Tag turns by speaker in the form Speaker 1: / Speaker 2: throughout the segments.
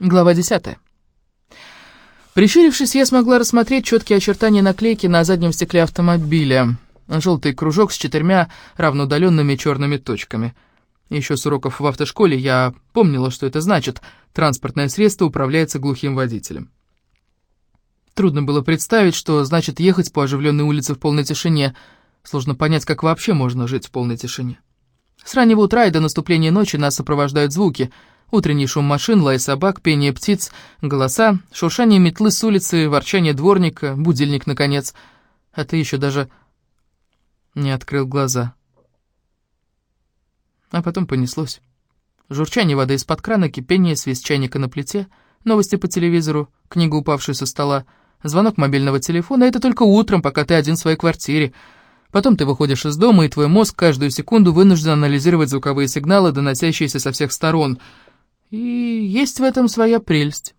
Speaker 1: Глава 10. Прищурившись, я смогла рассмотреть четкие очертания наклейки на заднем стекле автомобиля. Желтый кружок с четырьмя равноудаленными черными точками. Еще с уроков в автошколе я помнила, что это значит. Транспортное средство управляется глухим водителем. Трудно было представить, что значит ехать по оживленной улице в полной тишине. Сложно понять, как вообще можно жить в полной тишине. С раннего утра и до наступления ночи нас сопровождают звуки — Утренний шум машин, лай собак, пение птиц, голоса, шуршание метлы с улицы, ворчание дворника, будильник, наконец. А ты еще даже не открыл глаза. А потом понеслось. Журчание воды из-под крана, кипение, свист чайника на плите, новости по телевизору, книга, упавшая со стола, звонок мобильного телефона — это только утром, пока ты один в своей квартире. Потом ты выходишь из дома, и твой мозг каждую секунду вынужден анализировать звуковые сигналы, доносящиеся со всех сторон — и есть в этом своя прелесть.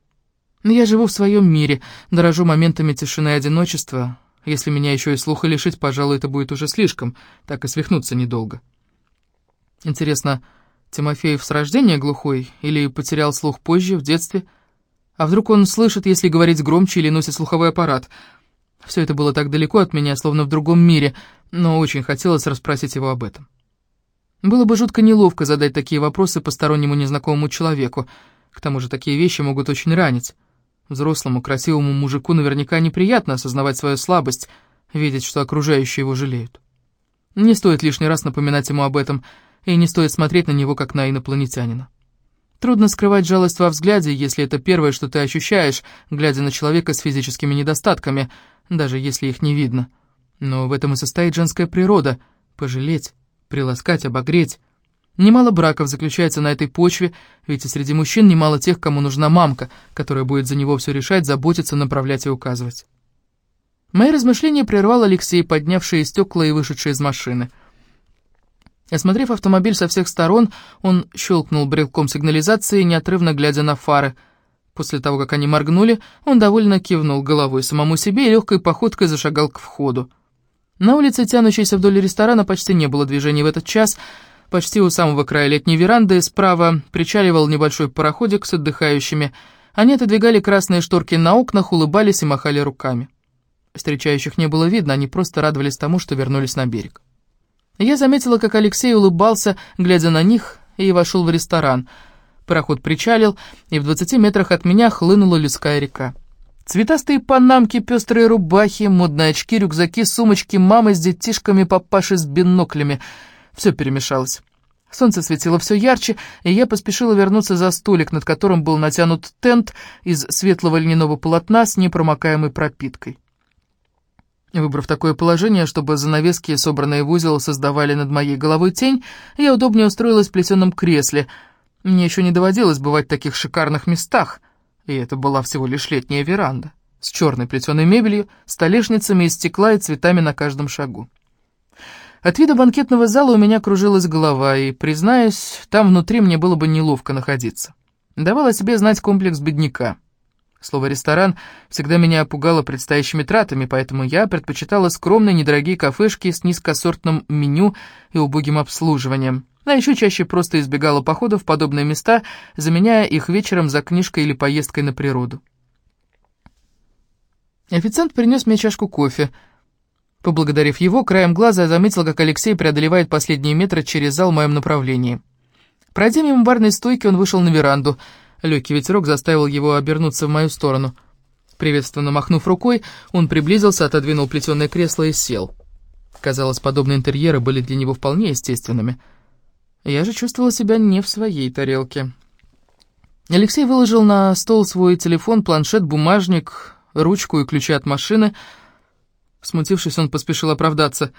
Speaker 1: Я живу в своем мире, дорожу моментами тишины и одиночества. Если меня еще и слуха лишить, пожалуй, это будет уже слишком, так и свихнуться недолго. Интересно, Тимофеев с рождения глухой или потерял слух позже, в детстве? А вдруг он слышит, если говорить громче или носит слуховой аппарат? Все это было так далеко от меня, словно в другом мире, но очень хотелось расспросить его об этом. Было бы жутко неловко задать такие вопросы постороннему незнакомому человеку. К тому же такие вещи могут очень ранить. Взрослому, красивому мужику наверняка неприятно осознавать свою слабость, видеть, что окружающие его жалеют. Не стоит лишний раз напоминать ему об этом, и не стоит смотреть на него, как на инопланетянина. Трудно скрывать жалость во взгляде, если это первое, что ты ощущаешь, глядя на человека с физическими недостатками, даже если их не видно. Но в этом и состоит женская природа — пожалеть приласкать, обогреть. Немало браков заключается на этой почве, ведь и среди мужчин немало тех, кому нужна мамка, которая будет за него все решать, заботиться, направлять и указывать. Мои размышления прервал Алексей, поднявший стекла и вышедший из машины. Осмотрев автомобиль со всех сторон, он щелкнул брелком сигнализации, неотрывно глядя на фары. После того, как они моргнули, он довольно кивнул головой самому себе и легкой походкой зашагал к входу. На улице, тянущейся вдоль ресторана, почти не было движения в этот час. Почти у самого края летней веранды справа причаливал небольшой пароходик с отдыхающими. Они отодвигали красные шторки на окнах, улыбались и махали руками. Встречающих не было видно, они просто радовались тому, что вернулись на берег. Я заметила, как Алексей улыбался, глядя на них, и вошел в ресторан. Пароход причалил, и в двадцати метрах от меня хлынула людская река. Цветастые панамки, пестрые рубахи, модные очки, рюкзаки, сумочки, мамы с детишками, папаши с биноклями. Все перемешалось. Солнце светило все ярче, и я поспешила вернуться за столик, над которым был натянут тент из светлого льняного полотна с непромокаемой пропиткой. Выбрав такое положение, чтобы занавески, собранные в узел, создавали над моей головой тень, я удобнее устроилась в плетеном кресле. Мне еще не доводилось бывать в таких шикарных местах — и это была всего лишь летняя веранда, с черной плетеной мебелью, столешницами из стекла и цветами на каждом шагу. От вида банкетного зала у меня кружилась голова, и, признаюсь, там внутри мне было бы неловко находиться. Давала себе знать комплекс бедняка. Слово «ресторан» всегда меня пугало предстоящими тратами, поэтому я предпочитала скромные недорогие кафешки с низкосортным меню и убогим обслуживанием а еще чаще просто избегала походов в подобные места, заменяя их вечером за книжкой или поездкой на природу. Официант принес мне чашку кофе. Поблагодарив его, краем глаза я заметил, как Алексей преодолевает последние метры через зал в моем направлении. Пройдя мимо барной стойки, он вышел на веранду. Легкий ветерок заставил его обернуться в мою сторону. Приветственно махнув рукой, он приблизился, отодвинул плетеное кресло и сел. Казалось, подобные интерьеры были для него вполне естественными — я же чувствовала себя не в своей тарелке. Алексей выложил на стол свой телефон, планшет, бумажник, ручку и ключи от машины. Смутившись, он поспешил оправдаться.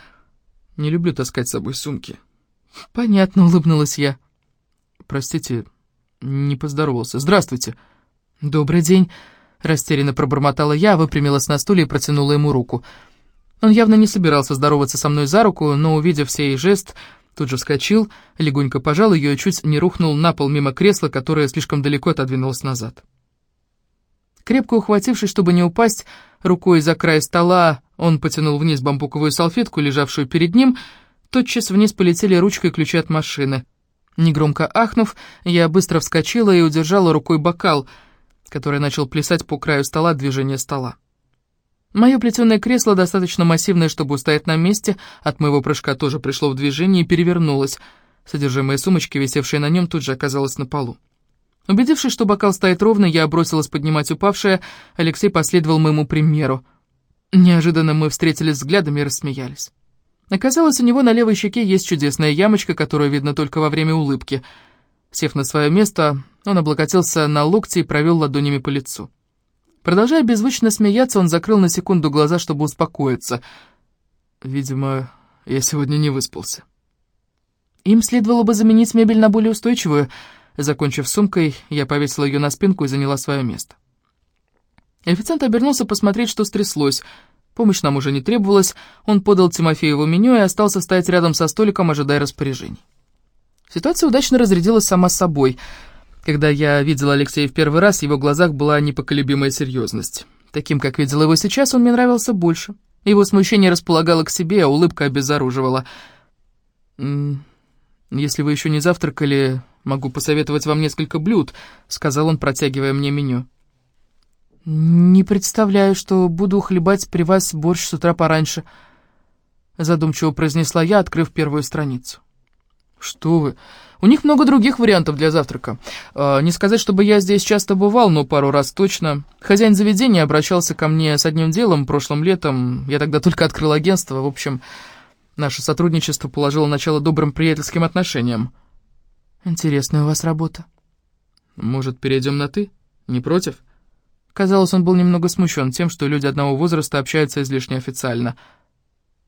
Speaker 1: «Не люблю таскать с собой сумки». «Понятно», — улыбнулась я. «Простите, не поздоровался. Здравствуйте». «Добрый день», — растерянно пробормотала я, выпрямилась на стуле и протянула ему руку. Он явно не собирался здороваться со мной за руку, но, увидев сей жест, Тут же вскочил, легонько пожал ее и чуть не рухнул на пол мимо кресла, которое слишком далеко отодвинулось назад. Крепко ухватившись, чтобы не упасть, рукой за край стола он потянул вниз бамбуковую салфетку, лежавшую перед ним, тотчас вниз полетели ручкой ключи от машины. Негромко ахнув, я быстро вскочила и удержала рукой бокал — который начал плясать по краю стола движение стола. Мое плетеное кресло достаточно массивное, чтобы устоять на месте, от моего прыжка тоже пришло в движение и перевернулось. Содержимое сумочки, висевшее на нем, тут же оказалось на полу. Убедившись, что бокал стоит ровно, я бросилась поднимать упавшее, Алексей последовал моему примеру. Неожиданно мы встретились взглядами и рассмеялись. Оказалось, у него на левой щеке есть чудесная ямочка, которую видно только во время улыбки. Сев на свое место, он облокотился на локти и провел ладонями по лицу. Продолжая беззвучно смеяться, он закрыл на секунду глаза, чтобы успокоиться. Видимо, я сегодня не выспался. Им следовало бы заменить мебель на более устойчивую. Закончив сумкой, я повесила ее на спинку и заняла свое место. Официант обернулся посмотреть, что стряслось. Помощь нам уже не требовалась, он подал Тимофееву меню и остался стоять рядом со столиком, ожидая распоряжений. Ситуация удачно разрядилась сама собой. Когда я видела Алексея в первый раз, в его глазах была непоколебимая серьезность. Таким, как видела его сейчас, он мне нравился больше. Его смущение располагало к себе, а улыбка обезоруживала. «Если вы еще не завтракали, могу посоветовать вам несколько блюд», — сказал он, протягивая мне меню. «Не представляю, что буду хлебать при вас борщ с утра пораньше», — задумчиво произнесла я, открыв первую страницу. «Что вы? У них много других вариантов для завтрака. Э, не сказать, чтобы я здесь часто бывал, но пару раз точно. Хозяин заведения обращался ко мне с одним делом прошлым летом. Я тогда только открыл агентство. В общем, Наше сотрудничество положило начало добрым приятельским отношениям. Интересная у вас работа. Может, перейдем на «ты»? Не против? Казалось, он был немного смущен тем, что люди одного возраста общаются излишне официально.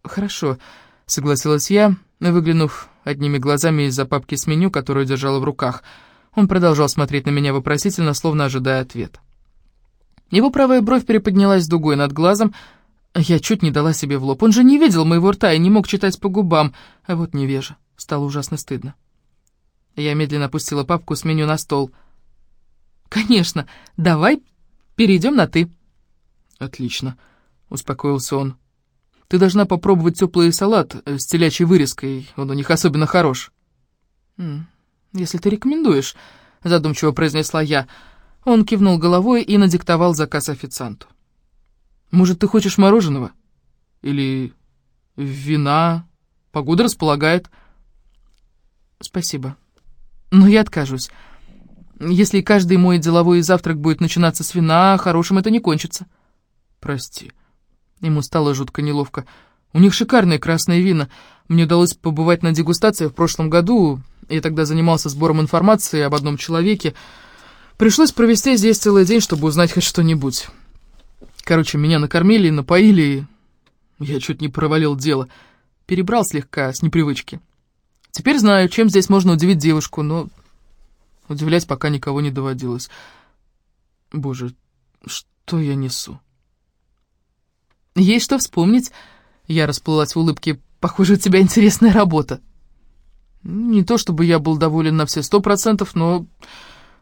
Speaker 1: «Хорошо», — согласилась я, выглянув одними глазами из-за папки с меню, которую держала в руках. Он продолжал смотреть на меня вопросительно, словно ожидая ответа. Его правая бровь переподнялась дугой над глазом, я чуть не дала себе в лоб. Он же не видел моего рта и не мог читать по губам. А вот невежа. Стало ужасно стыдно. Я медленно опустила папку с меню на стол. «Конечно, давай перейдем на «ты». «Отлично», — успокоился он. «Ты должна попробовать теплый салат с телячьей вырезкой, он у них особенно хорош». «Если ты рекомендуешь», — задумчиво произнесла я. Он кивнул головой и надиктовал заказ официанту. Может, ты хочешь мороженого? Или вина? Погода располагает. Спасибо. Но я откажусь. Если каждый мой деловой завтрак будет начинаться с вина, хорошим это не кончится. Прости. Ему стало жутко неловко. У них шикарные красные вина. Мне удалось побывать на дегустации в прошлом году. Я тогда занимался сбором информации об одном человеке. Пришлось провести здесь целый день, чтобы узнать хоть что-нибудь. Короче, меня накормили, напоили, и я чуть не провалил дело. Перебрал слегка, с непривычки. Теперь знаю, чем здесь можно удивить девушку, но удивлять пока никого не доводилось. Боже, что я несу? Есть что вспомнить. Я расплылась в улыбке. Похоже, у тебя интересная работа. Не то чтобы я был доволен на все сто процентов, но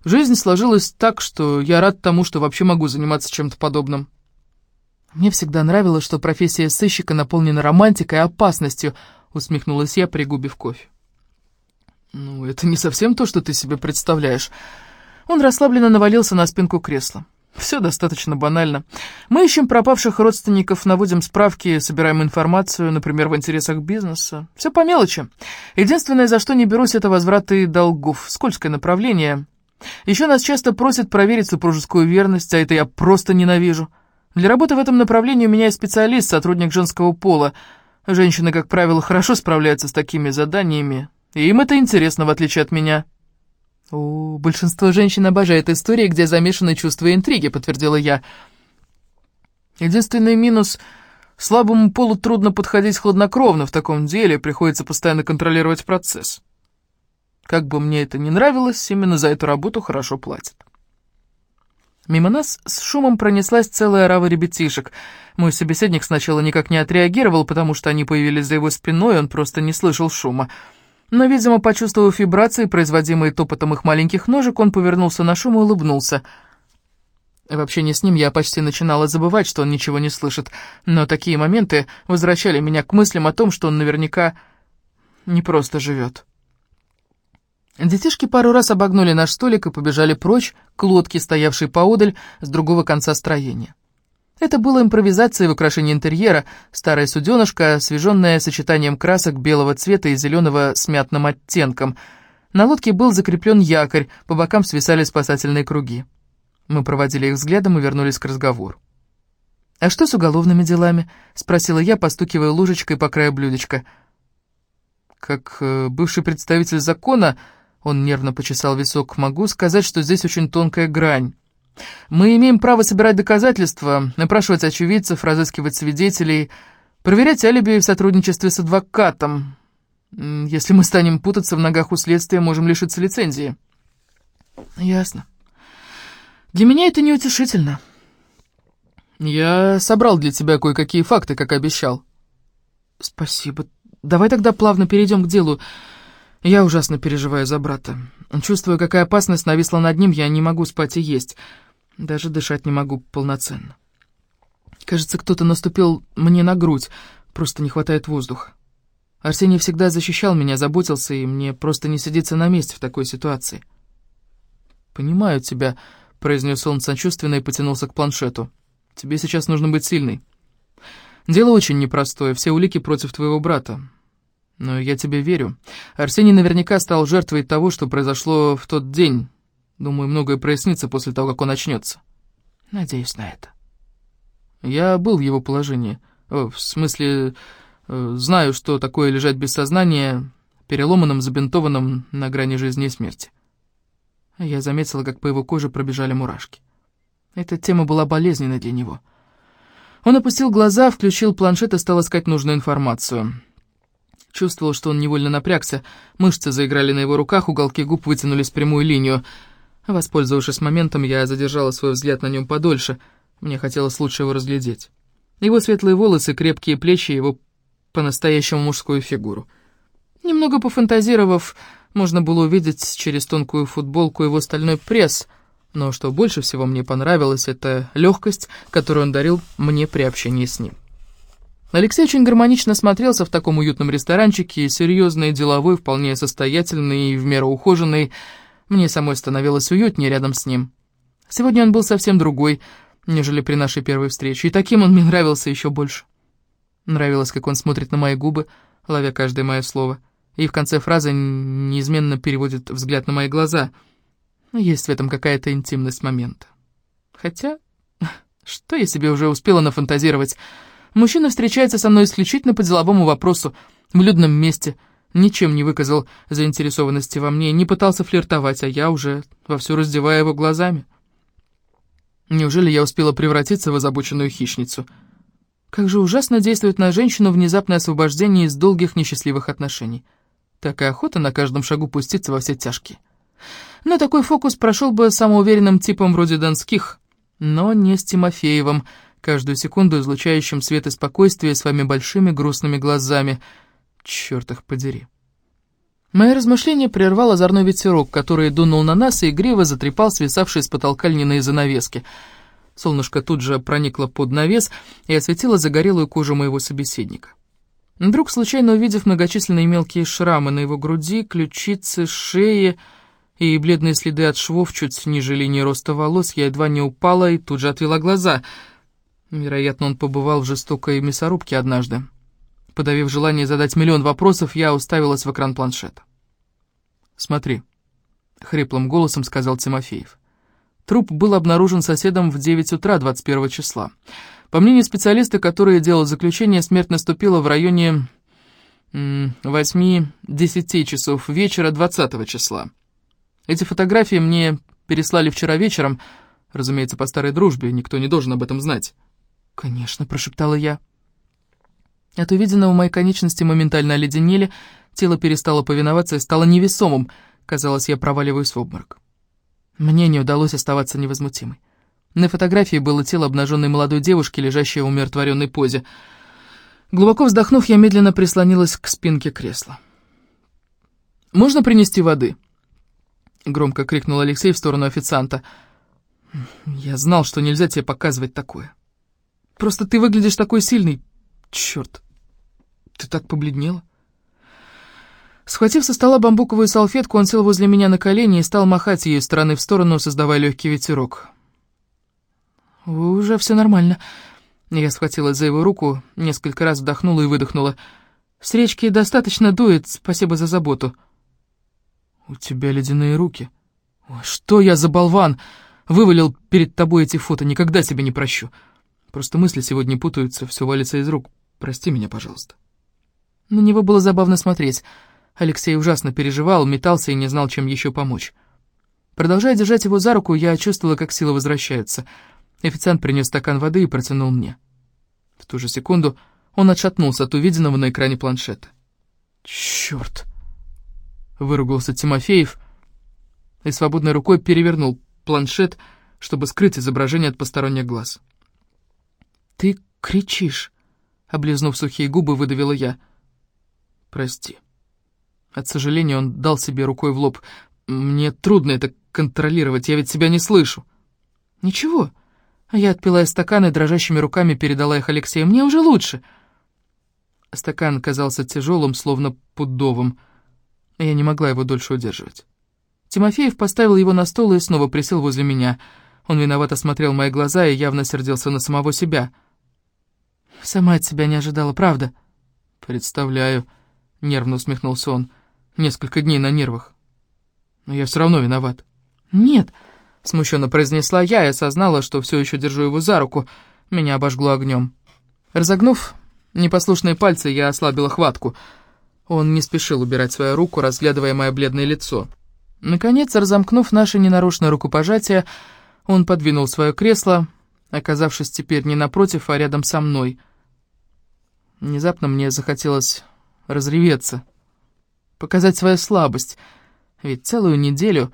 Speaker 1: жизнь сложилась так, что я рад тому, что вообще могу заниматься чем-то подобным. «Мне всегда нравилось, что профессия сыщика наполнена романтикой и опасностью», — усмехнулась я, пригубив кофе. «Ну, это не совсем то, что ты себе представляешь». Он расслабленно навалился на спинку кресла. «Все достаточно банально. Мы ищем пропавших родственников, наводим справки, собираем информацию, например, в интересах бизнеса. Все по мелочи. Единственное, за что не берусь, это возвраты долгов. Скользкое направление. Еще нас часто просят проверить супружескую верность, а это я просто ненавижу». Для работы в этом направлении у меня есть специалист, сотрудник женского пола. Женщины, как правило, хорошо справляются с такими заданиями, и им это интересно, в отличие от меня». «О, большинство женщин обожает истории, где замешаны чувства и интриги», — подтвердила я. «Единственный минус — слабому полу трудно подходить хладнокровно в таком деле, приходится постоянно контролировать процесс. Как бы мне это ни нравилось, именно за эту работу хорошо платят». Мимо нас с шумом пронеслась целая рава ребятишек. Мой собеседник сначала никак не отреагировал, потому что они появились за его спиной, он просто не слышал шума. Но, видимо, почувствовав вибрации, производимые топотом их маленьких ножек, он повернулся на шум и улыбнулся. В общении с ним я почти начинала забывать, что он ничего не слышит, но такие моменты возвращали меня к мыслям о том, что он наверняка не просто живет. Детишки пару раз обогнули наш столик и побежали прочь к лодке, стоявшей поодаль с другого конца строения. Это было импровизацией в украшении интерьера, старая суденышка, освеженная сочетанием красок белого цвета и зеленого с мятным оттенком. На лодке был закреплен якорь, по бокам свисали спасательные круги. Мы проводили их взглядом и вернулись к разговору. «А что с уголовными делами?» — спросила я, постукивая ложечкой по краю блюдечка. «Как э, бывший представитель закона...» Он нервно почесал висок. «Могу сказать, что здесь очень тонкая грань. Мы имеем право собирать доказательства, напрашивать очевидцев, разыскивать свидетелей, проверять алиби в сотрудничестве с адвокатом. Если мы станем путаться в ногах у следствия, можем лишиться лицензии». «Ясно. Для меня это неутешительно». «Я собрал для тебя кое-какие факты, как обещал». «Спасибо. Давай тогда плавно перейдем к делу. Я ужасно переживаю за брата. Чувствую, какая опасность нависла над ним, я не могу спать и есть. Даже дышать не могу полноценно. Кажется, кто-то наступил мне на грудь, просто не хватает воздуха. Арсений всегда защищал меня, заботился, и мне просто не сидится на месте в такой ситуации. «Понимаю тебя», — произнес он сочувственно и потянулся к планшету. «Тебе сейчас нужно быть сильной. Дело очень непростое, все улики против твоего брата. Но я тебе верю. Арсений наверняка стал жертвой того, что произошло в тот день. Думаю, многое прояснится после того, как он очнется. Надеюсь на это. Я был в его положении. В смысле, э, знаю, что такое лежать без сознания, переломанным, забинтованным на грани жизни и смерти. Я заметила, как по его коже пробежали мурашки. Эта тема была болезненной для него. Он опустил глаза, включил планшет и стал искать нужную информацию. Чувствовал, что он невольно напрягся, мышцы заиграли на его руках, уголки губ вытянулись в прямую линию. Воспользовавшись моментом, я задержала свой взгляд на нем подольше. Мне хотелось лучше его разглядеть. Его светлые волосы, крепкие плечи, его по-настоящему мужскую фигуру. Немного пофантазировав, можно было увидеть через тонкую футболку его стальной пресс, но что больше всего мне понравилось, это легкость, которую он дарил мне при общении с ним. Алексей очень гармонично смотрелся в таком уютном ресторанчике, серьезный, деловой, вполне состоятельный и в меру ухоженный. Мне самой становилось уютнее рядом с ним. Сегодня он был совсем другой, нежели при нашей первой встрече, и таким он мне нравился еще больше. Нравилось, как он смотрит на мои губы, ловя каждое мое слово, и в конце фразы неизменно переводит взгляд на мои глаза. Есть в этом какая-то интимность момента. Хотя, что я себе уже успела нафантазировать... Мужчина встречается со мной исключительно по деловому вопросу, в людном месте, ничем не выказал заинтересованности во мне, не пытался флиртовать, а я уже вовсю раздеваю его глазами. Неужели я успела превратиться в озабоченную хищницу? Как же ужасно действует на женщину внезапное освобождение из долгих несчастливых отношений. Такая охота на каждом шагу пуститься во все тяжкие. Но такой фокус прошел бы самоуверенным типом вроде Донских, но не с Тимофеевым, каждую секунду излучающим свет и спокойствие своими большими грустными глазами. Черт их подери. Мои размышления прервал озорной ветерок, который дунул на нас и игриво затрепал свисавшие с потолка льняные занавески. Солнышко тут же проникло под навес и осветило загорелую кожу моего собеседника. Вдруг, случайно увидев многочисленные мелкие шрамы на его груди, ключице, шее и бледные следы от швов чуть ниже линии роста волос, я едва не упала и тут же отвела глаза — Вероятно, он побывал в жестокой мясорубке однажды. Подавив желание задать миллион вопросов, я уставилась в экран планшета. «Смотри», — хриплым голосом сказал Тимофеев. Труп был обнаружен соседом в 9 утра 21 числа. По мнению специалиста, который делал заключение, смерть наступила в районе 8-10 часов вечера 20 числа. Эти фотографии мне переслали вчера вечером, разумеется, по старой дружбе, никто не должен об этом знать. «Конечно», — прошептала я. От увиденного мои конечности моментально оледенели, тело перестало повиноваться и стало невесомым. Казалось, я проваливаюсь в обморок. Мне не удалось оставаться невозмутимой. На фотографии было тело обнаженной молодой девушки, лежащей в умиротворенной позе. Глубоко вздохнув, я медленно прислонилась к спинке кресла. «Можно принести воды?» Громко крикнул Алексей в сторону официанта. «Я знал, что нельзя тебе показывать такое». Просто ты выглядишь такой сильный. Черт, ты так побледнела. Схватив со стола бамбуковую салфетку, он сел возле меня на колени и стал махать ее из стороны в сторону, создавая легкий ветерок. «Уже все нормально». Я схватилась за его руку, несколько раз вдохнула и выдохнула. «С речки достаточно дует, спасибо за заботу». «У тебя ледяные руки». Ой, «Что я за болван? Вывалил перед тобой эти фото, никогда тебе не прощу. Просто мысли сегодня путаются, все валится из рук. Прости меня, пожалуйста». На него было забавно смотреть. Алексей ужасно переживал, метался и не знал, чем еще помочь. Продолжая держать его за руку, я чувствовала, как сила возвращается. Официант принес стакан воды и протянул мне. В ту же секунду он отшатнулся от увиденного на экране планшета. «Черт!» — выругался Тимофеев и свободной рукой перевернул планшет, чтобы скрыть изображение от посторонних глаз. «Ты кричишь!» — облизнув сухие губы, выдавила я. «Прости». От сожаления он дал себе рукой в лоб. «Мне трудно это контролировать, я ведь себя не слышу». «Ничего». Я отпила из стакана и дрожащими руками передала их Алексею. «Мне уже лучше». Стакан казался тяжелым, словно пудовым. Я не могла его дольше удерживать. Тимофеев поставил его на стол и снова присел возле меня. Он виновато смотрел мои глаза и явно сердился на самого себя. «Сама от себя не ожидала, правда?» «Представляю», — нервно усмехнулся он несколько дней на нервах. Но я все равно виноват. «Нет», — смущенно произнесла я и осознала, что все еще держу его за руку. Меня обожгло огнем. Разогнув непослушные пальцы, я ослабила хватку. Он не спешил убирать свою руку, разглядывая мое бледное лицо. Наконец, разомкнув наше ненарочное рукопожатие, он подвинул свое кресло, оказавшись теперь не напротив, а рядом со мной. Внезапно мне захотелось разреветься показать свою слабость, ведь целую неделю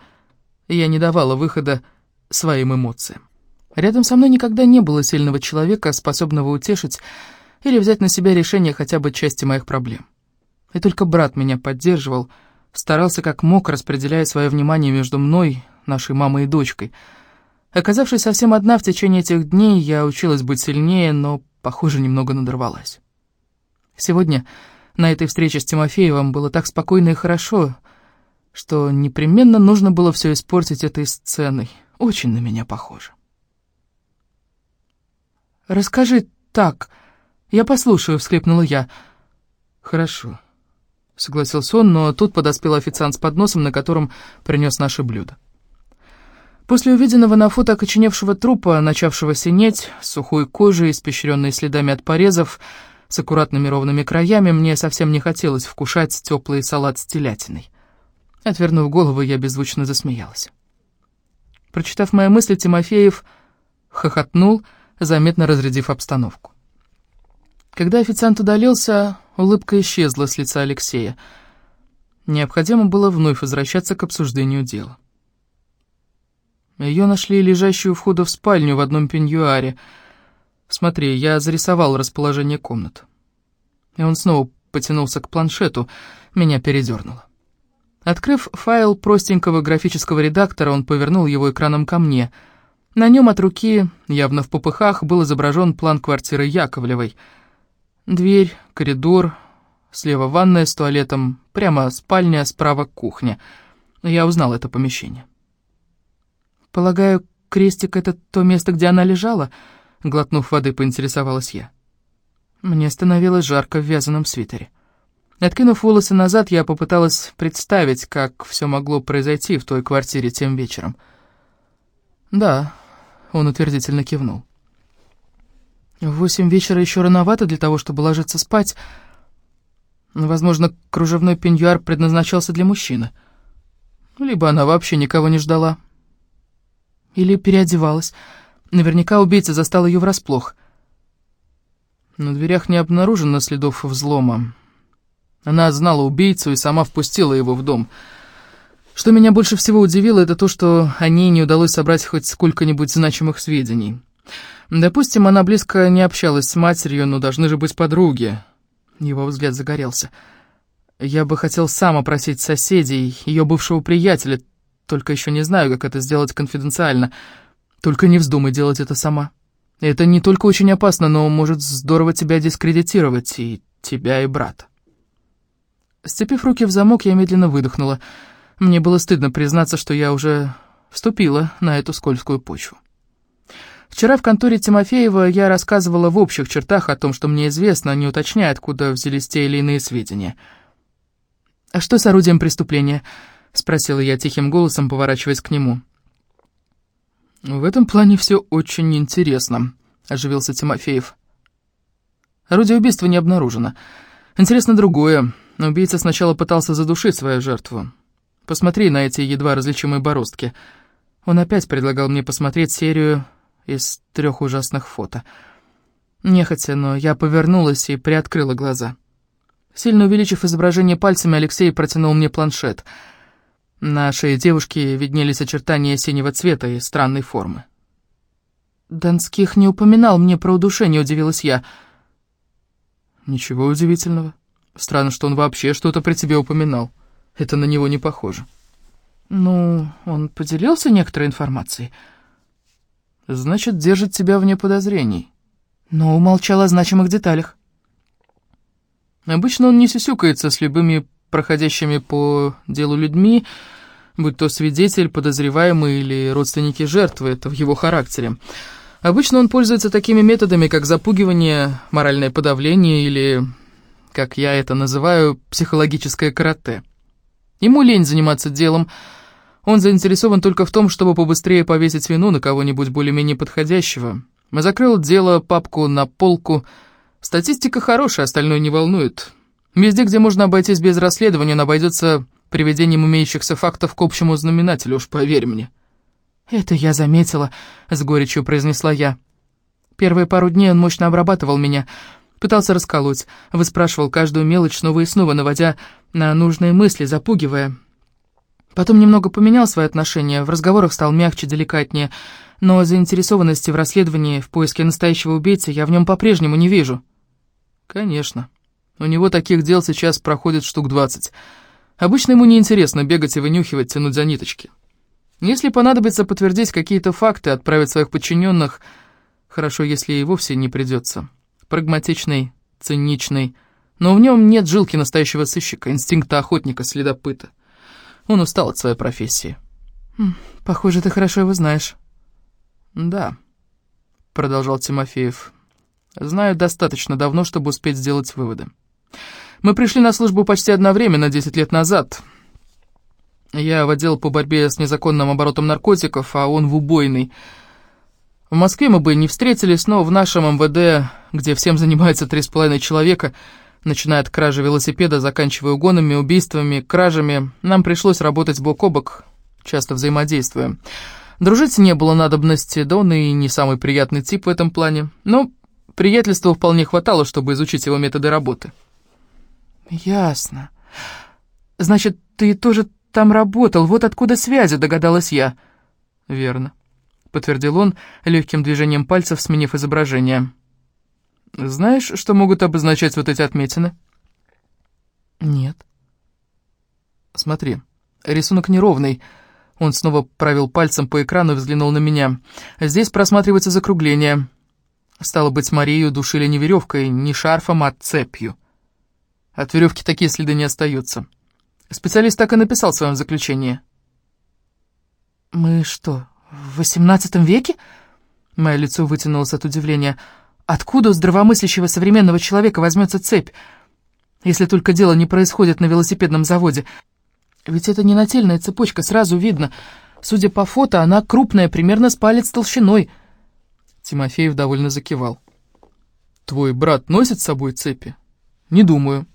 Speaker 1: я не давала выхода своим эмоциям. Рядом со мной никогда не было сильного человека, способного утешить или взять на себя решение хотя бы части моих проблем. И только брат меня поддерживал, старался как мог, распределяя свое внимание между мной, нашей мамой и дочкой. Оказавшись совсем одна в течение этих дней, я училась быть сильнее, но, похоже, немного надорвалась. Сегодня на этой встрече с Тимофеевым было так спокойно и хорошо, что непременно нужно было все испортить этой сценой. Очень на меня похоже. «Расскажи так, я послушаю», — всхлипнула я. «Хорошо», — согласился он, но тут подоспел официант с подносом, на котором принес наше блюдо. После увиденного на фото окоченевшего трупа, начавшего синеть, сухой кожей, испещренной следами от порезов, с аккуратными ровными краями, мне совсем не хотелось вкушать теплый салат с телятиной. Отвернув голову, я беззвучно засмеялась. Прочитав мои мысли, Тимофеев хохотнул, заметно разрядив обстановку. Когда официант удалился, улыбка исчезла с лица Алексея. Необходимо было вновь возвращаться к обсуждению дела. Ее нашли лежащую у входа в спальню в одном пеньюаре — Смотри, я зарисовал расположение комнат. И он снова потянулся к планшету, меня передернуло. Открыв файл простенького графического редактора, он повернул его экраном ко мне. На нем от руки, явно в попыхах, был изображен план квартиры Яковлевой. Дверь, коридор, слева ванная с туалетом, прямо спальня, справа кухня. Я узнал это помещение. «Полагаю, крестик — это то место, где она лежала?» Глотнув воды, поинтересовалась я. Мне становилось жарко в вязаном свитере. Откинув волосы назад, я попыталась представить, как все могло произойти в той квартире тем вечером. «Да», — он утвердительно кивнул. «В восемь вечера еще рановато для того, чтобы ложиться спать. Возможно, кружевной пеньюар предназначался для мужчины. Либо она вообще никого не ждала. Или переодевалась». Наверняка убийца застал ее врасплох. На дверях не обнаружено следов взлома. Она знала убийцу и сама впустила его в дом. Что меня больше всего удивило, это то, что о ней не удалось собрать хоть сколько-нибудь значимых сведений. Допустим, она близко не общалась с матерью, но должны же быть подруги. Его взгляд загорелся. Я бы хотел сам опросить соседей, ее бывшего приятеля, только еще не знаю, как это сделать конфиденциально — только не вздумай делать это сама. Это не только очень опасно, но может здорово тебя дискредитировать, и тебя, и брата. Сцепив руки в замок, я медленно выдохнула. Мне было стыдно признаться, что я уже вступила на эту скользкую почву. Вчера в конторе Тимофеева я рассказывала в общих чертах о том, что мне известно, не уточняя, откуда взялись те или иные сведения. «А что с орудием преступления?» — спросила я тихим голосом, поворачиваясь к нему. «В этом плане все очень интересно», — оживился Тимофеев. «Орудие убийства не обнаружено. Интересно другое. Убийца сначала пытался задушить свою жертву. Посмотри на эти едва различимые бороздки. Он опять предлагал мне посмотреть серию из трех ужасных фото. Нехотя, но я повернулась и приоткрыла глаза. Сильно увеличив изображение пальцами, Алексей протянул мне планшет. На шее девушки виднелись очертания синего цвета и странной формы. «Донских не упоминал мне про удушение», — удивилась я. «Ничего удивительного. Странно, что он вообще что-то при тебе упоминал. Это на него не похоже». «Ну, он поделился некоторой информацией». «Значит, держит тебя вне подозрений». Но умолчал о значимых деталях. Обычно он не сюсюкается с любыми проходящими по делу людьми, будь то свидетель, подозреваемый или родственники жертвы, это в его характере. Обычно он пользуется такими методами, как запугивание, моральное подавление или, как я это называю, психологическое карате. Ему лень заниматься делом, он заинтересован только в том, чтобы побыстрее повесить вину на кого-нибудь более-менее подходящего. Мы закрыл дело, папку на полку. Статистика хорошая, остальное не волнует. Везде, где можно обойтись без расследования, он обойдется приведением имеющихся фактов к общему знаменателю, уж поверь мне. «Это я заметила», — с горечью произнесла я. Первые пару дней он мощно обрабатывал меня, пытался расколоть, выспрашивал каждую мелочь снова и снова, наводя на нужные мысли, запугивая. Потом немного поменял свои отношения, в разговорах стал мягче, деликатнее, но заинтересованности в расследовании, в поиске настоящего убийцы я в нем по-прежнему не вижу. Конечно. У него таких дел сейчас проходит штук двадцать. Обычно ему неинтересно бегать и вынюхивать, тянуть за ниточки. Если понадобится подтвердить какие-то факты, отправить своих подчиненных, хорошо, если и вовсе не придется. Прагматичный, циничный, но в нем нет жилки настоящего сыщика, инстинкта охотника-следопыта. Он устал от своей профессии. Хм, «Похоже, ты хорошо его знаешь». «Да», — продолжал Тимофеев. «Знаю достаточно давно, чтобы успеть сделать выводы. Мы пришли на службу почти одновременно, 10 лет назад. Я в отдел по борьбе с незаконным оборотом наркотиков, а он в убойный. В Москве мы бы не встретились, но в нашем МВД, где всем занимается три с половиной человека, начиная от кражи велосипеда, заканчивая угонами, убийствами, кражами, нам пришлось работать бок о бок, часто взаимодействуя. Дружить не было надобности, да он и не самый приятный тип в этом плане, но приятельства вполне хватало, чтобы изучить его методы работы. «Ясно. Значит, ты тоже там работал, вот откуда связи, догадалась я». «Верно», — подтвердил он, легким движением пальцев сменив изображение. «Знаешь, что могут обозначать вот эти отметины?» «Нет». «Смотри, рисунок неровный». Он снова провел пальцем по экрану и взглянул на меня. «Здесь просматривается закругление. Стало быть, Марию душили не веревкой, не шарфом, а цепью. От веревки такие следы не остаются». Специалист так и написал в своем заключении. «Мы что, в восемнадцатом веке?» Мое лицо вытянулось от удивления. «Откуда у здравомыслящего современного человека возьмется цепь, если только дело не происходит на велосипедном заводе? Ведь это не нательная цепочка, сразу видно. Судя по фото, она крупная, примерно с палец толщиной». Тимофеев довольно закивал. «Твой брат носит с собой цепи?» «Не думаю».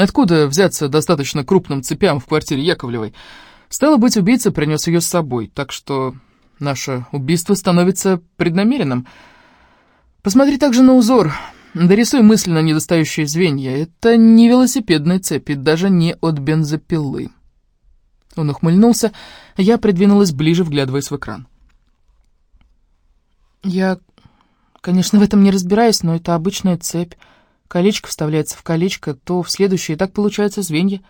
Speaker 1: Откуда взяться достаточно крупным цепям в квартире Яковлевой? Стало быть, убийца принес ее с собой, так что наше убийство становится преднамеренным. Посмотри также на узор, дорисуй мысленно недостающие звенья. Это не велосипедные цепи, даже не от бензопилы. Он ухмыльнулся, я придвинулась ближе, вглядываясь в экран. Я, конечно, в этом не разбираюсь, но это обычная цепь. Колечко вставляется в колечко, то в следующее, и так получается звенья.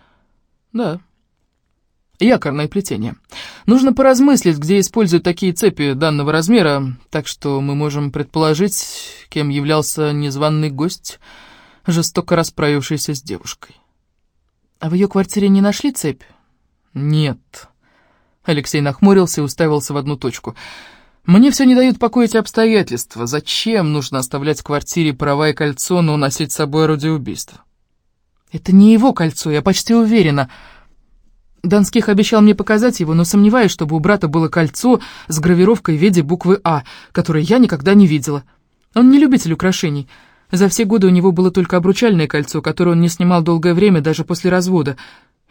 Speaker 1: Да. Якорное плетение. Нужно поразмыслить, где используют такие цепи данного размера, так что мы можем предположить, кем являлся незваный гость, жестоко расправившийся с девушкой. «А в ее квартире не нашли цепь?» «Нет». Алексей нахмурился и уставился в одну точку. «Мне все не дают покоя эти обстоятельства. Зачем нужно оставлять в квартире права и кольцо, но носить с собой орудие убийства?» «Это не его кольцо, я почти уверена». Донских обещал мне показать его, но сомневаюсь, чтобы у брата было кольцо с гравировкой в виде буквы «А», которое я никогда не видела. Он не любитель украшений. За все годы у него было только обручальное кольцо, которое он не снимал долгое время, даже после развода.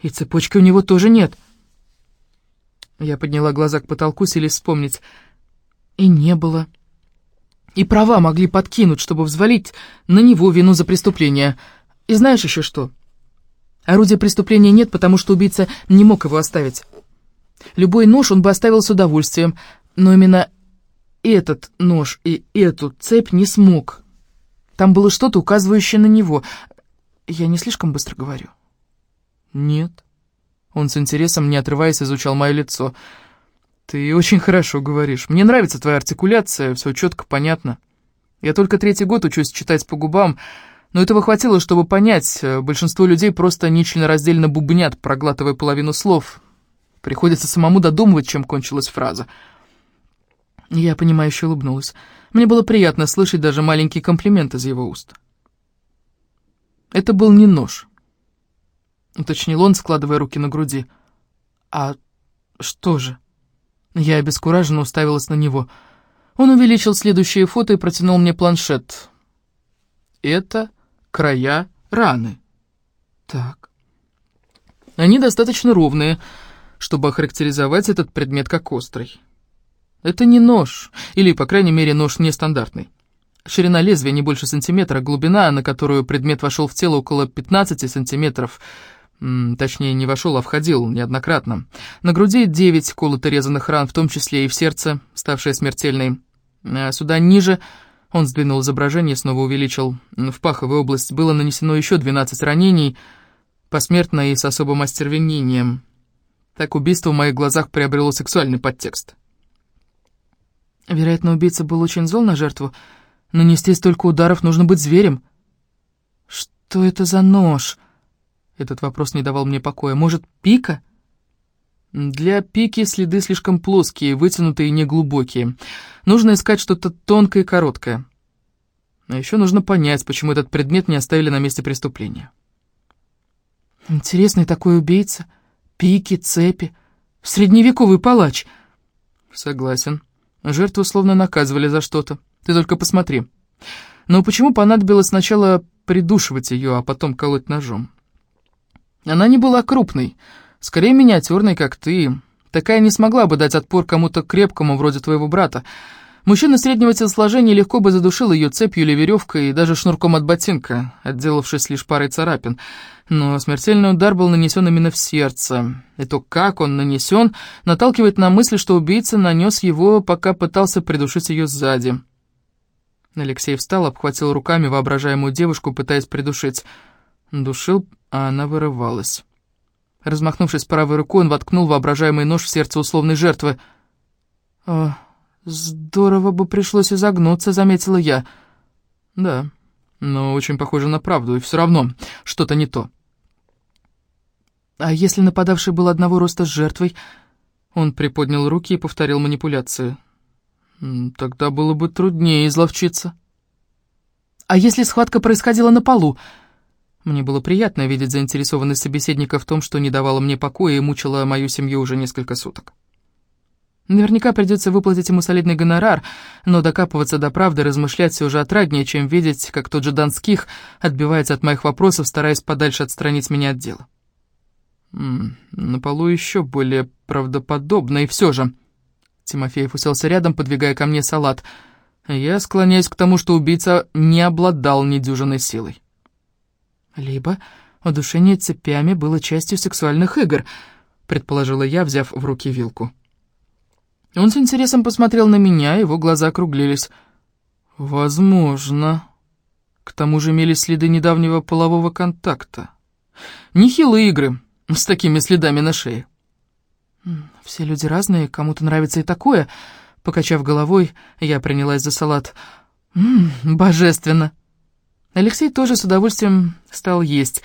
Speaker 1: И цепочки у него тоже нет. Я подняла глаза к потолку, селись вспомнить. И не было. И права могли подкинуть, чтобы взвалить на него вину за преступление. И знаешь еще что? Орудия преступления нет, потому что убийца не мог его оставить. Любой нож он бы оставил с удовольствием, но именно этот нож и эту цепь не смог. Там было что-то, указывающее на него. Я не слишком быстро говорю? Нет. Он с интересом, не отрываясь, изучал мое лицо. «Ты очень хорошо говоришь. Мне нравится твоя артикуляция, все четко, понятно. Я только третий год учусь читать по губам, но этого хватило, чтобы понять, э, большинство людей просто нечленораздельно бубнят, проглатывая половину слов. Приходится самому додумывать, чем кончилась фраза». Я, понимающе улыбнулась. Мне было приятно слышать даже маленький комплимент из его уст. Это был не нож. — уточнил он, складывая руки на груди. «А что же?» Я обескураженно уставилась на него. Он увеличил следующее фото и протянул мне планшет. «Это края раны». «Так». Они достаточно ровные, чтобы охарактеризовать этот предмет как острый. Это не нож, или, по крайней мере, нож нестандартный. Ширина лезвия не больше сантиметра, глубина, на которую предмет вошел в тело, около 15 сантиметров — Точнее, не вошел, а входил неоднократно. На груди девять колото-резанных ран, в том числе и в сердце, ставшее смертельной. А сюда ниже он сдвинул изображение, снова увеличил. В паховую область было нанесено еще 12 ранений, посмертно и с особым остервенением. Так убийство в моих глазах приобрело сексуальный подтекст. Вероятно, убийца был очень зол на жертву. Нанести столько ударов нужно быть зверем. Что это за нож? Этот вопрос не давал мне покоя. Может, пика? Для пики следы слишком плоские, вытянутые и неглубокие. Нужно искать что-то тонкое и короткое. А еще нужно понять, почему этот предмет не оставили на месте преступления. Интересный такой убийца. Пики, цепи. Средневековый палач. Согласен. Жертву словно наказывали за что-то. Ты только посмотри. Но почему понадобилось сначала придушивать ее, а потом колоть ножом? Она не была крупной, скорее миниатюрной, как ты. Такая не смогла бы дать отпор кому-то крепкому, вроде твоего брата. Мужчина среднего телосложения легко бы задушил ее цепью или веревкой, и даже шнурком от ботинка, отделавшись лишь парой царапин. Но смертельный удар был нанесен именно в сердце. И то, как он нанесен, наталкивает на мысль, что убийца нанес его, пока пытался придушить ее сзади. Алексей встал, обхватил руками воображаемую девушку, пытаясь придушить. Душил а она вырывалась. Размахнувшись правой рукой, он воткнул воображаемый нож в сердце условной жертвы. «О, здорово бы пришлось изогнуться», — заметила я. «Да, но очень похоже на правду, и все равно что-то не то». «А если нападавший был одного роста с жертвой?» Он приподнял руки и повторил манипуляции. «Тогда было бы труднее изловчиться». «А если схватка происходила на полу?» Мне было приятно видеть заинтересованность собеседника в том, что не давало мне покоя и мучило мою семью уже несколько суток. Наверняка придется выплатить ему солидный гонорар, но докапываться до правды, размышлять все же отраднее, чем видеть, как тот же Донских отбивается от моих вопросов, стараясь подальше отстранить меня от дела. На полу еще более правдоподобно, и все же... Тимофеев уселся рядом, подвигая ко мне салат. Я склоняюсь к тому, что убийца не обладал недюжиной силой. Либо удушение цепями было частью сексуальных игр, предположила я, взяв в руки вилку. Он с интересом посмотрел на меня, его глаза округлились. «Возможно. К тому же имелись следы недавнего полового контакта. Нехилые игры с такими следами на шее». «Все люди разные, кому-то нравится и такое», — покачав головой, я принялась за салат. «Ммм, божественно!» Алексей тоже с удовольствием стал есть.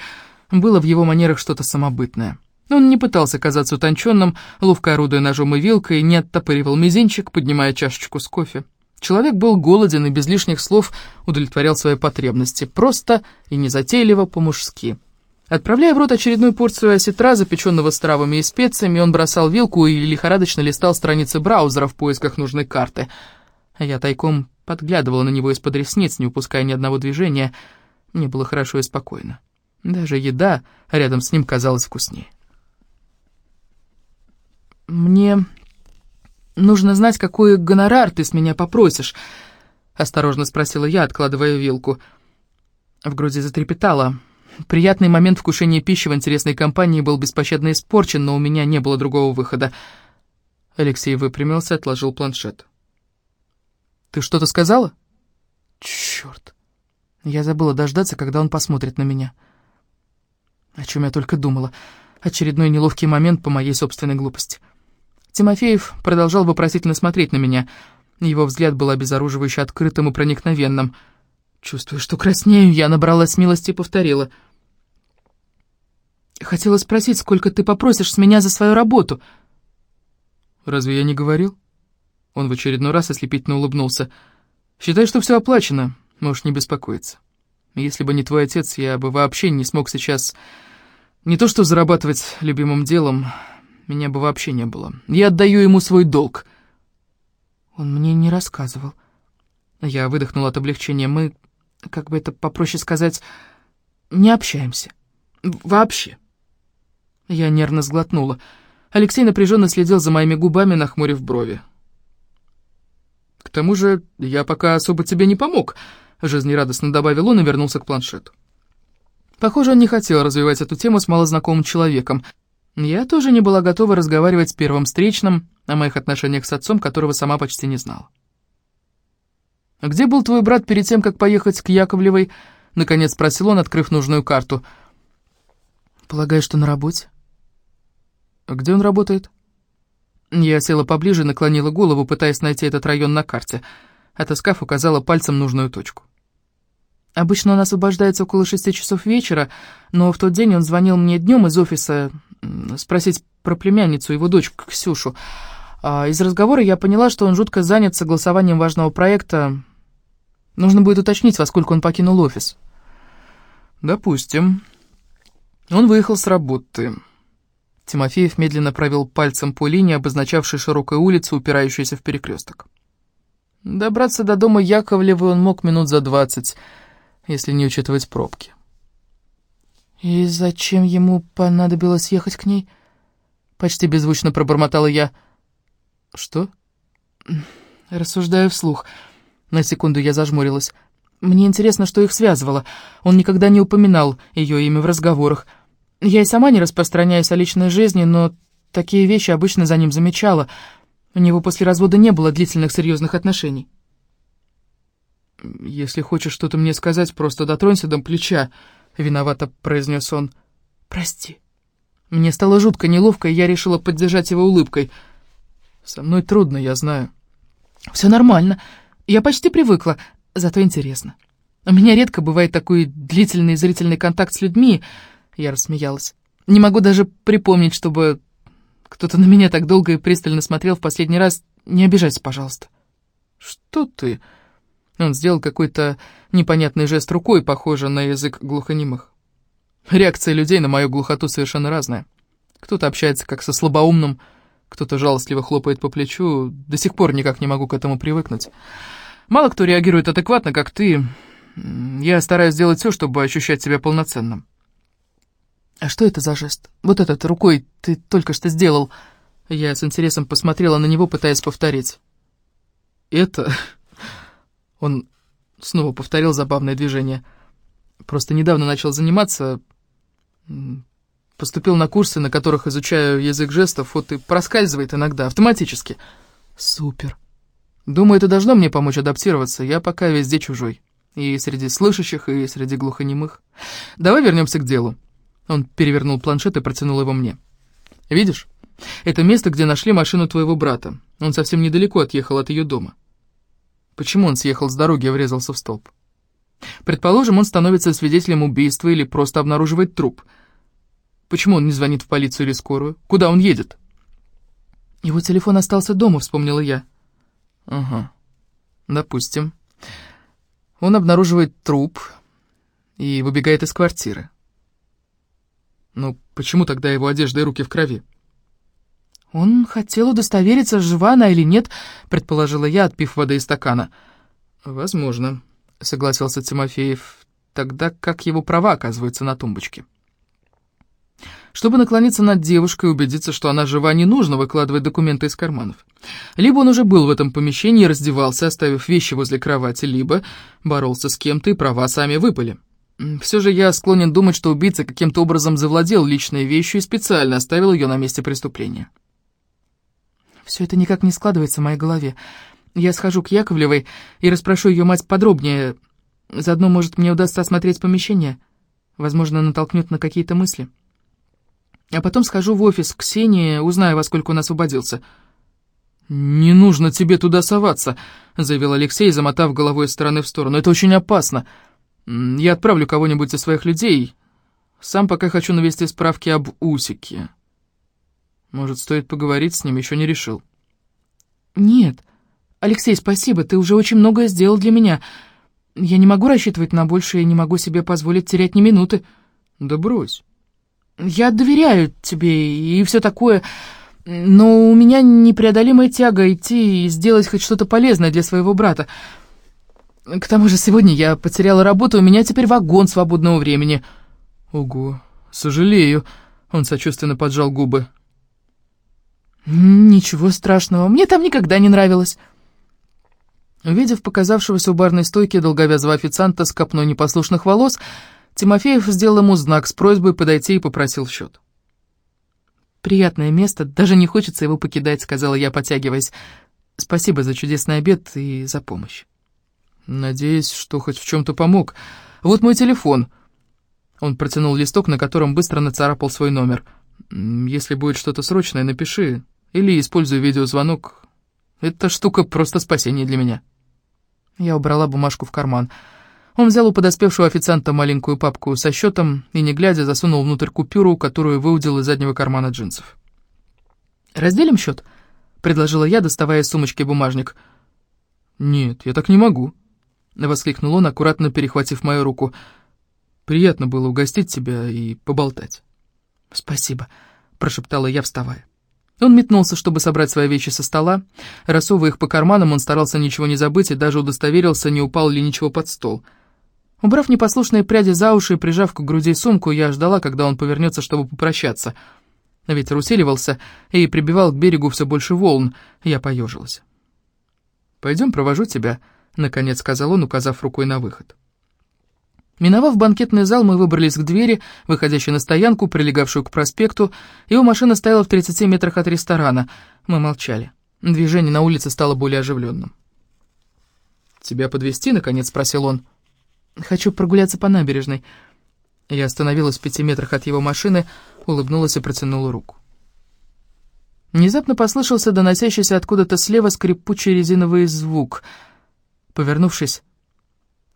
Speaker 1: Было в его манерах что-то самобытное. Он не пытался казаться утонченным, ловко орудуя ножом и вилкой, не оттопыривал мизинчик, поднимая чашечку с кофе. Человек был голоден и без лишних слов удовлетворял свои потребности, просто и незатейливо по-мужски. Отправляя в рот очередную порцию осетра, запеченного с травами и специями, он бросал вилку и лихорадочно листал страницы браузера в поисках нужной карты. Я тайком подглядывала на него из-под ресниц, не упуская ни одного движения. Мне было хорошо и спокойно. Даже еда рядом с ним казалась вкуснее. «Мне нужно знать, какой гонорар ты с меня попросишь», — осторожно спросила я, откладывая вилку. В груди затрепетало. Приятный момент вкушения пищи в интересной компании был беспощадно испорчен, но у меня не было другого выхода. Алексей выпрямился, отложил планшет. «Ты что-то сказала?» «Черт! Я забыла дождаться, когда он посмотрит на меня. О чем я только думала. Очередной неловкий момент по моей собственной глупости». Тимофеев продолжал вопросительно смотреть на меня. Его взгляд был обезоруживающе открытым и проникновенным. Чувствуя, что краснею, я набралась смелости и повторила. «Хотела спросить, сколько ты попросишь с меня за свою работу?» «Разве я не говорил?» Он в очередной раз ослепительно улыбнулся. «Считай, что все оплачено. Можешь не беспокоиться. Если бы не твой отец, я бы вообще не смог сейчас не то что зарабатывать любимым делом, меня бы вообще не было. Я отдаю ему свой долг». Он мне не рассказывал. Я выдохнула от облегчения. Мы, как бы это попроще сказать, не общаемся. Вообще. Я нервно сглотнула. Алексей напряженно следил за моими губами, нахмурив брови. «К тому же я пока особо тебе не помог», — жизнерадостно добавил он и вернулся к планшету. Похоже, он не хотел развивать эту тему с малознакомым человеком — я тоже не была готова разговаривать с первым встречным о моих отношениях с отцом, которого сама почти не знала. «А где был твой брат перед тем, как поехать к Яковлевой?» — наконец спросил он, открыв нужную карту. «Полагаю, что на работе». «А где он работает?» Я села поближе наклонила голову, пытаясь найти этот район на карте. Отыскав, указала пальцем нужную точку. Обычно он освобождается около шести часов вечера, но в тот день он звонил мне днем из офиса спросить про племянницу, его дочку Ксюшу. А из разговора я поняла, что он жутко занят согласованием важного проекта. Нужно будет уточнить, во сколько он покинул офис. Допустим. Он выехал с работы. Тимофеев медленно провел пальцем по линии, обозначавшей широкую улицу, упирающуюся в перекресток. Добраться до дома Яковлевой он мог минут за двадцать, если не учитывать пробки. «И зачем ему понадобилось ехать к ней?» Почти беззвучно пробормотала я. «Что?» Рассуждаю вслух. На секунду я зажмурилась. Мне интересно, что их связывало. Он никогда не упоминал ее имя в разговорах. Я и сама не распространяюсь о личной жизни, но такие вещи обычно за ним замечала. У него после развода не было длительных серьезных отношений. «Если хочешь что-то мне сказать, просто дотронься до плеча», — виновато произнес он. «Прости». Мне стало жутко неловко, и я решила поддержать его улыбкой. «Со мной трудно, я знаю». «Все нормально. Я почти привыкла, зато интересно. У меня редко бывает такой длительный зрительный контакт с людьми», — я рассмеялась. «Не могу даже припомнить, чтобы кто-то на меня так долго и пристально смотрел в последний раз. Не обижайся, пожалуйста». «Что ты?» Он сделал какой-то непонятный жест рукой, похожий на язык глухонемых. Реакция людей на мою глухоту совершенно разная. Кто-то общается как со слабоумным, кто-то жалостливо хлопает по плечу. До сих пор никак не могу к этому привыкнуть. Мало кто реагирует адекватно, как ты. Я стараюсь сделать все, чтобы ощущать себя полноценным. «А что это за жест? Вот этот рукой ты только что сделал». Я с интересом посмотрела на него, пытаясь повторить. «Это...» Он снова повторил забавное движение. Просто недавно начал заниматься, поступил на курсы, на которых изучаю язык жестов, вот и проскальзывает иногда, автоматически. Супер. Думаю, это должно мне помочь адаптироваться, я пока везде чужой. И среди слышащих, и среди глухонемых. Давай вернемся к делу. Он перевернул планшет и протянул его мне. Видишь? Это место, где нашли машину твоего брата. Он совсем недалеко отъехал от ее дома. Почему он съехал с дороги и врезался в столб? Предположим, он становится свидетелем убийства или просто обнаруживает труп – Почему он не звонит в полицию или скорую? Куда он едет?» «Его телефон остался дома», — вспомнила я. «Ага, допустим. Он обнаруживает труп и выбегает из квартиры. Ну, почему тогда его одежда и руки в крови?» «Он хотел удостовериться, жива она или нет», — предположила я, отпив воды из стакана. «Возможно», — согласился Тимофеев. «Тогда как его права оказываются на тумбочке?» Чтобы наклониться над девушкой и убедиться, что она жива, не нужно выкладывать документы из карманов. Либо он уже был в этом помещении и раздевался, оставив вещи возле кровати, либо боролся с кем-то, и права сами выпали. Все же я склонен думать, что убийца каким-то образом завладел личной вещью и специально оставил ее на месте преступления. Все это никак не складывается в моей голове. Я схожу к Яковлевой и расспрошу ее мать подробнее. Заодно, может, мне удастся осмотреть помещение. Возможно, натолкнет на какие-то мысли. А потом схожу в офис к Ксении, узнаю, во сколько он освободился. «Не нужно тебе туда соваться», — заявил Алексей, замотав головой из стороны в сторону. «Это очень опасно. Я отправлю кого-нибудь из своих людей. Сам пока хочу навести справки об Усике. Может, стоит поговорить с ним, еще не решил». «Нет. Алексей, спасибо, ты уже очень многое сделал для меня. Я не могу рассчитывать на большее и не могу себе позволить терять ни минуты». «Да брось». Я доверяю тебе и все такое, но у меня непреодолимая тяга идти и сделать хоть что-то полезное для своего брата. К тому же сегодня я потеряла работу, у меня теперь вагон свободного времени». «Ого, сожалею», — он сочувственно поджал губы. «Ничего страшного, мне там никогда не нравилось». Увидев показавшегося у барной стойки долговязого официанта с копной непослушных волос, Тимофеев сделал ему знак с просьбой подойти и попросил счет. «Приятное место, даже не хочется его покидать», — сказала я, потягиваясь. «Спасибо за чудесный обед и за помощь». «Надеюсь, что хоть в чем-то помог. Вот мой телефон». Он протянул листок, на котором быстро нацарапал свой номер. «Если будет что-то срочное, напиши. Или используй видеозвонок. Эта штука просто спасение для меня». Я убрала бумажку в карман. «Я он взял у подоспевшего официанта маленькую папку со счетом и, не глядя, засунул внутрь купюру, которую выудил из заднего кармана джинсов. «Разделим счет?» — предложила я, доставая из сумочки бумажник. «Нет, я так не могу», — воскликнул он, аккуратно перехватив мою руку. «Приятно было угостить тебя и поболтать». «Спасибо», — прошептала я, вставая. Он метнулся, чтобы собрать свои вещи со стола. Рассовывая их по карманам, он старался ничего не забыть и даже удостоверился, не упал ли ничего под стол. Убрав непослушные пряди за уши и прижав к груди сумку, я ждала, когда он повернется, чтобы попрощаться. Ветер усиливался и прибивал к берегу все больше волн. Я поежилась. «Пойдем, провожу тебя», — наконец сказал он, указав рукой на выход. Миновав банкетный зал, мы выбрались к двери, выходящей на стоянку, прилегавшую к проспекту. Его машина стояла в 30 метрах от ресторана. Мы молчали. Движение на улице стало более оживленным. «Тебя подвести наконец?» — спросил он. Хочу прогуляться по набережной». Я остановилась в пяти метрах от его машины, улыбнулась и протянула руку. Внезапно послышался доносящийся откуда-то слева скрипучий резиновый звук. Повернувшись,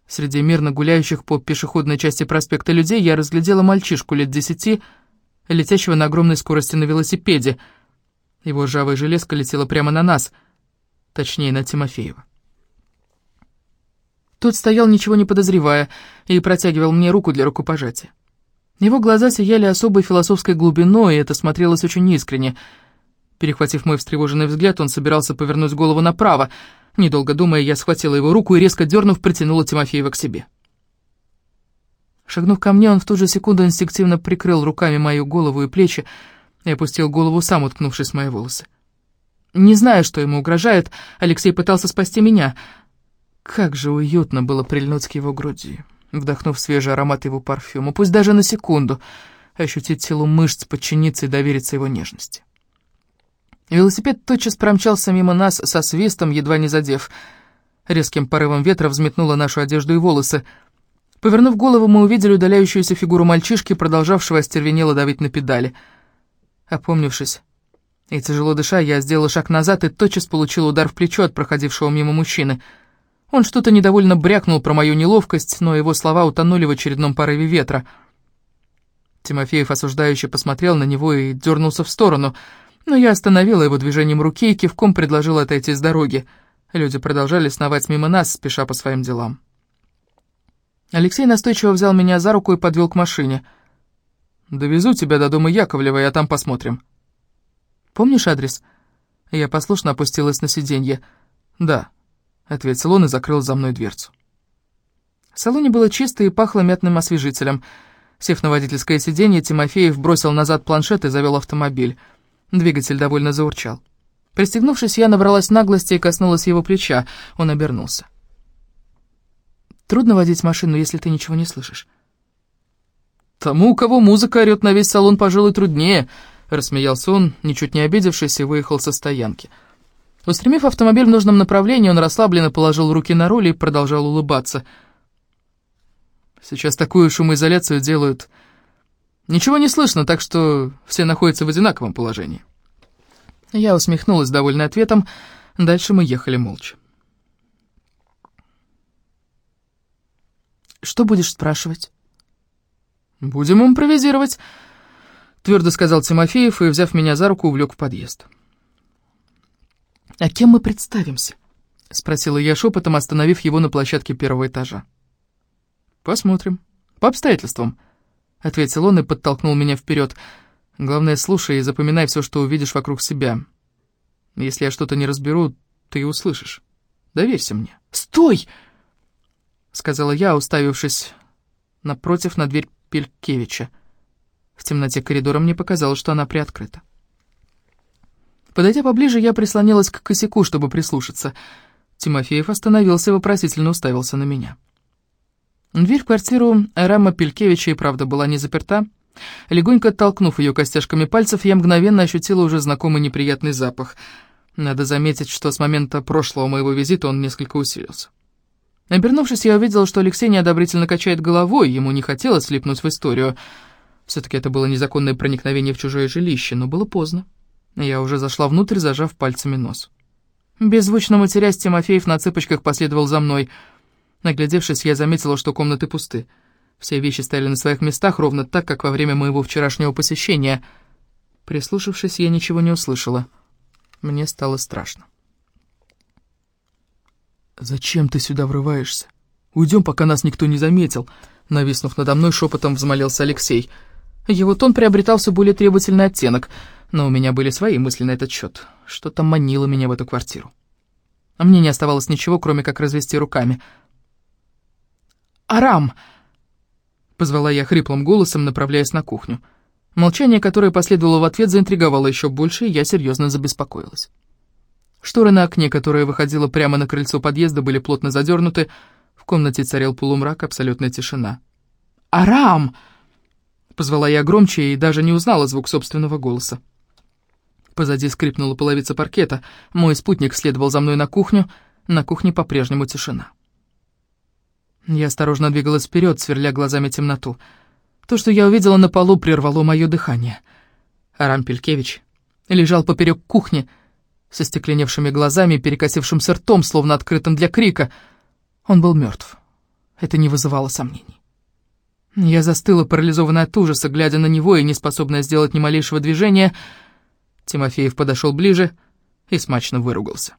Speaker 1: среди мирно гуляющих по пешеходной части проспекта людей, я разглядела мальчишку лет десяти, летящего на огромной скорости на велосипеде. Его ржавая железка летела прямо на нас, точнее, на Тимофеева. Тот стоял, ничего не подозревая, и протягивал мне руку для рукопожатия. Его глаза сияли особой философской глубиной, и это смотрелось очень искренне. Перехватив мой встревоженный взгляд, он собирался повернуть голову направо. Недолго думая, я схватила его руку и, резко дернув, притянула Тимофеева к себе. Шагнув ко мне, он в ту же секунду инстинктивно прикрыл руками мою голову и плечи и опустил голову сам, уткнувшись в мои волосы. Не зная, что ему угрожает, Алексей пытался спасти меня — как же уютно было прильнуть к его груди, вдохнув свежий аромат его парфюма, пусть даже на секунду, ощутить силу мышц, подчиниться и довериться его нежности. Велосипед тотчас промчался мимо нас со свистом, едва не задев. Резким порывом ветра взметнуло нашу одежду и волосы. Повернув голову, мы увидели удаляющуюся фигуру мальчишки, продолжавшего остервенело давить на педали. Опомнившись и тяжело дыша, я сделала шаг назад и тотчас получил удар в плечо от проходившего мимо мужчины — он что-то недовольно брякнул про мою неловкость, но его слова утонули в очередном порыве ветра. Тимофеев осуждающе посмотрел на него и дернулся в сторону, но я остановила его движением руки и кивком предложила отойти с дороги. Люди продолжали сновать мимо нас, спеша по своим делам. Алексей настойчиво взял меня за руку и подвел к машине. «Довезу тебя до дома Яковлева, и там посмотрим». «Помнишь адрес?» Я послушно опустилась на сиденье. «Да», — ответил он и закрыл за мной дверцу. В салоне было чисто и пахло мятным освежителем. Сев на водительское сиденье, Тимофеев бросил назад планшет и завел автомобиль. Двигатель довольно заурчал. Пристегнувшись, я набралась наглости и коснулась его плеча. Он обернулся. «Трудно водить машину, если ты ничего не слышишь». «Тому, у кого музыка орёт на весь салон, пожалуй, труднее», — рассмеялся он, ничуть не обидевшись, и выехал со стоянки. Устремив автомобиль в нужном направлении, он расслабленно положил руки на руль и продолжал улыбаться — Сейчас такую шумоизоляцию делают. Ничего не слышно, так что все находятся в одинаковом положении. Я усмехнулась, довольна ответом. Дальше мы ехали молча. «Что будешь спрашивать?» «Будем импровизировать», — твердо сказал Тимофеев и, взяв меня за руку, увлек в подъезд. «А кем мы представимся?» — спросила я шепотом, остановив его на площадке первого этажа. «Посмотрим. По обстоятельствам», — ответил он и подтолкнул меня вперед. «Главное, слушай и запоминай все, что увидишь вокруг себя. Если я что-то не разберу, ты и услышишь. Доверься мне». «Стой!» — сказала я, уставившись напротив на дверь Пелькевича. В темноте коридора мне показалось, что она приоткрыта. Подойдя поближе, я прислонилась к косяку, чтобы прислушаться. Тимофеев остановился и вопросительно уставился на меня. Дверь в квартиру Рама Пелькевича и правда была не заперта. Легонько оттолкнув ее костяшками пальцев, я мгновенно ощутила уже знакомый неприятный запах. Надо заметить, что с момента прошлого моего визита он несколько усилился. Обернувшись, я увидела, что Алексей неодобрительно качает головой, ему не хотелось слипнуть в историю. Все-таки это было незаконное проникновение в чужое жилище, но было поздно. Я уже зашла внутрь, зажав пальцами нос. Беззвучно матерясь, Тимофеев на цыпочках последовал за мной — Наглядевшись, я заметила, что комнаты пусты. Все вещи стояли на своих местах ровно так, как во время моего вчерашнего посещения. Прислушавшись, я ничего не услышала. Мне стало страшно. «Зачем ты сюда врываешься? Уйдем, пока нас никто не заметил», — нависнув надо мной, шепотом взмолился Алексей. Его тон приобретал все более требовательный оттенок, но у меня были свои мысли на этот счет. Что-то манило меня в эту квартиру. А мне не оставалось ничего, кроме как развести руками — «Арам!» — позвала я хриплым голосом, направляясь на кухню. Молчание, которое последовало в ответ, заинтриговало еще больше, и я серьезно забеспокоилась. Шторы на окне, которое выходило прямо на крыльцо подъезда, были плотно задернуты. В комнате царил полумрак, абсолютная тишина. «Арам!» — позвала я громче и даже не узнала звук собственного голоса. Позади скрипнула половица паркета. Мой спутник следовал за мной на кухню. На кухне по-прежнему тишина. Я осторожно двигалась вперед, сверля глазами темноту. То, что я увидела на полу, прервало мое дыхание. Арам Пелькевич лежал поперек кухни, со стекленевшими глазами и перекосившимся ртом, словно открытым для крика. Он был мертв. Это не вызывало сомнений. Я застыла, парализованная от ужаса, глядя на него и не способная сделать ни малейшего движения. Тимофеев подошел ближе и смачно выругался.